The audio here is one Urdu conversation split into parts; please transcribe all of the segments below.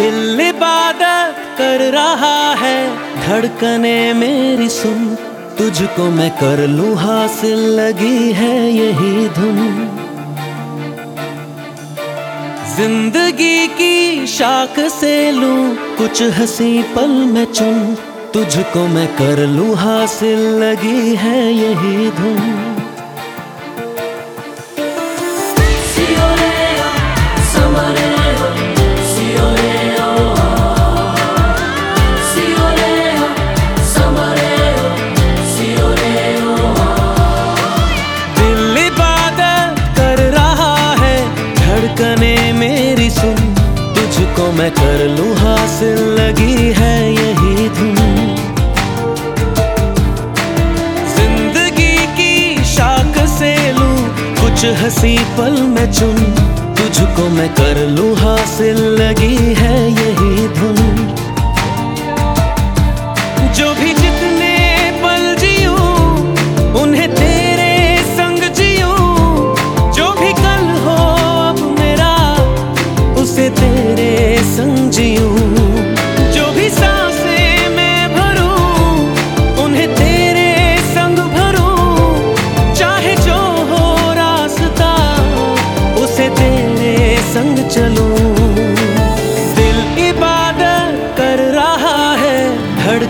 دل عبادت کر رہا ہے، دھڑکنے میری سن۔ تجھ کو میں کر لوں حاصل، لگی ہے یہی دھن۔ زندگی کی شاخ سے لوں کچھ ہنسی پل میں چن۔ تجھ کو میں کر لوں حاصل، لگی ہے یہی دھن۔ میں کر لوں، حاصل لگی ہے یہی دھن۔ زندگی کی شاخ سے لوں، کچھ ہنسی پل میں چن۔ تجھ کو میں کر لوں، حاصل لگی ہے یہی دھن۔ جو بھی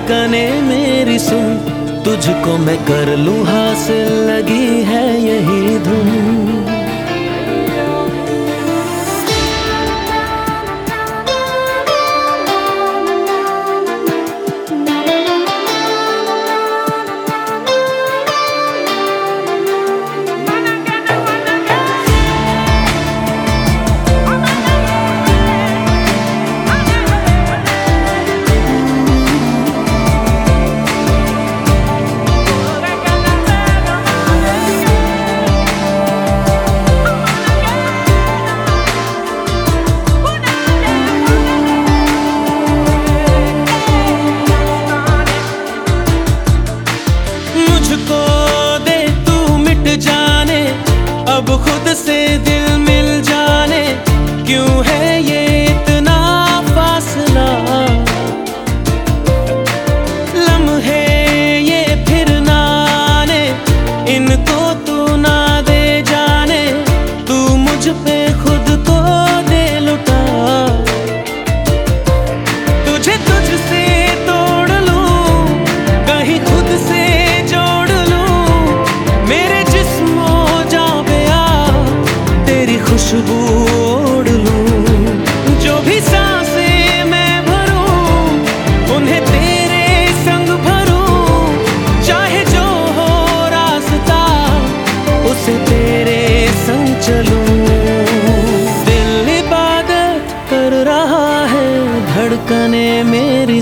دھڑکنے میری سن تجھ کو میں کر لوں حاصل لگی ہے یہی مجھ پہ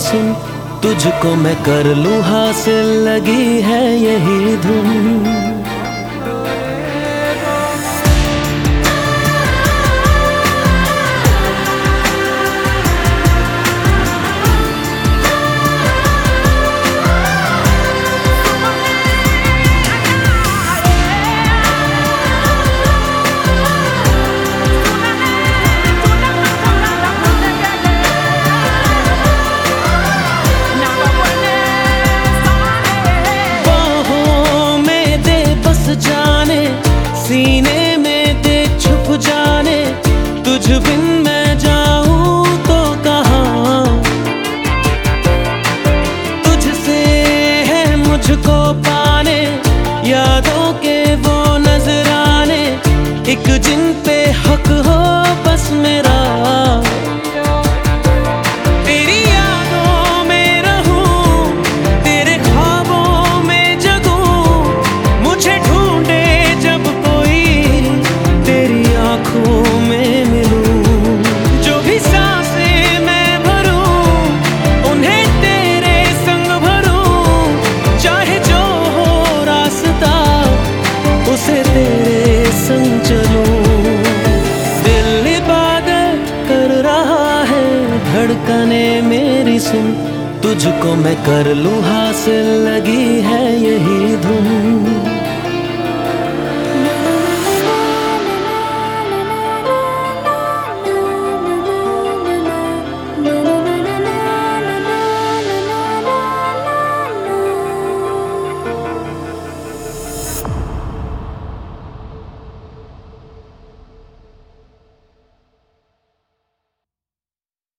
سن تجھ کو میں کر لوں حاصل لگی ہے یہی دھن۔ جن پہ دھڑکنے میری سن تجھ کو میں کر لوں حاصل لگی ہے یہی دھن۔